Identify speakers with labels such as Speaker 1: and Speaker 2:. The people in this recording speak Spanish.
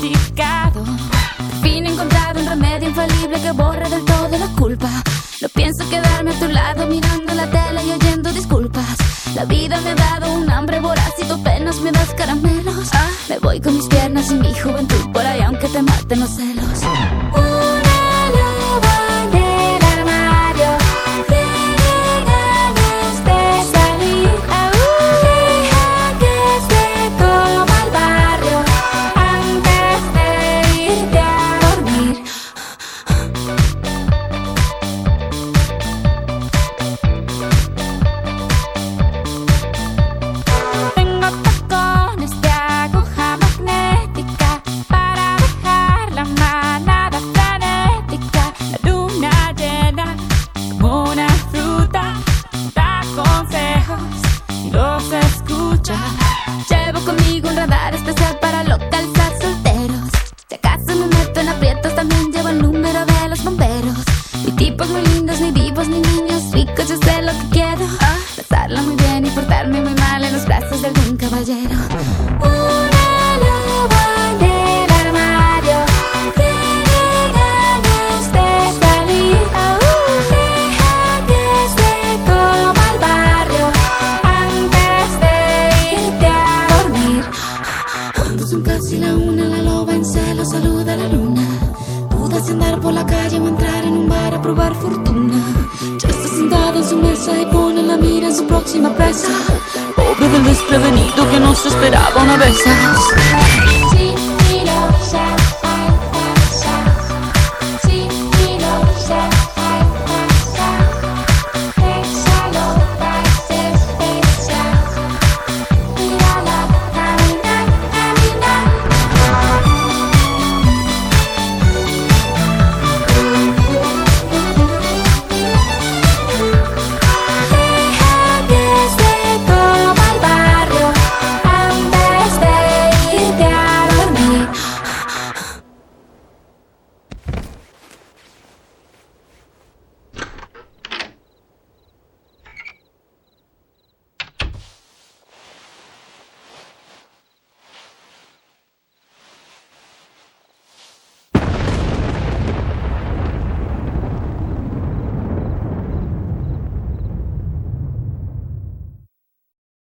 Speaker 1: diagnosticado. Por fin he encontrado un remedio infalible que borra del todo la culpa. No pienso quedarme a tu lado mirando la tele y oyendo disculpas. La vida me ha dado un hambre voraz y tú apenas me das caramelos. Me voy con mis piernas y mi juventud por ahí aunque te maten los celos. Son casi la una, la loba en celo saluda a la luna. Duda si andar por la calle o entrar en un bar a probar fortuna. Ya está sentada en su mesa y pone la mira en su próxima presa. Pobre del desprevenido que no se esperaba una vez.